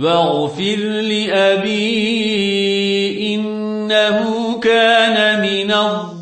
واغفر لأبي إنه كان من الضالين.